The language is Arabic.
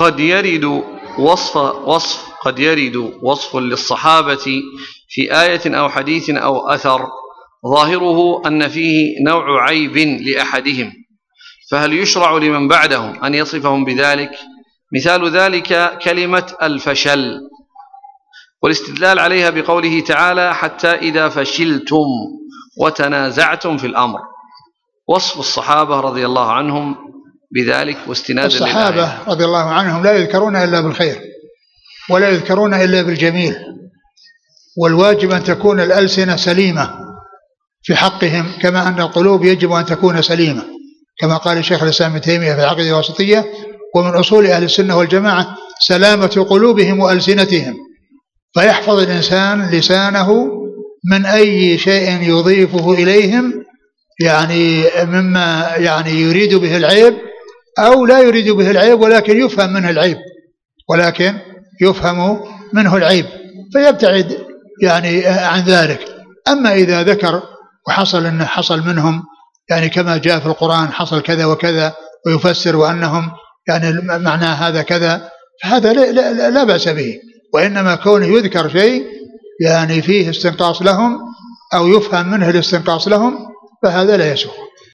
قد يرد وصف وصف قد يرد وصف للصحابة في آية أو حديث أو أثر. ظاهره أن فيه نوع عيب لأحدهم. فهل يشرع لمن بعدهم أن يصفهم بذلك؟ مثال ذلك كلمة الفشل. والاستدلال عليها بقوله تعالى حتى إذا فشلتم وتنازعتم في الأمر. وصف الصحابة رضي الله عنهم بذلك واستناد الصحابة رضي الله عنهم لا يذكرون إلا بالخير ولا يذكرون إلا بالجميل. والواجب أن تكون الألسنة سليمة في حقهم كما أن القلوب يجب أن تكون سليمة. كما قال الشيخ الإسلام ابن تيمية في العقيدة الوسطية ومن أصول أهل السنة والجماعة سلامة قلوبهم وألسنتهم. فيحفظ الإنسان لسانه من أي شيء يضيفه إليهم يعني مما يعني يريد به العيب أو لا يريد به العيب ولكن يفهم منه العيب ولكن يفهم منه العيب فيبتعد يعني عن ذلك. أما إذا ذكر وحصل أنه حصل منهم يعني كما جاء في القرآن حصل كذا وكذا ويفسر وأنهم يعني معنى هذا كذا فهذا لا, لا, لا بأس به. وإنما كونه يذكر شيء يعني فيه استنقاص لهم أو يفهم منه الاستنقاص لهم فهذا لا يسوغ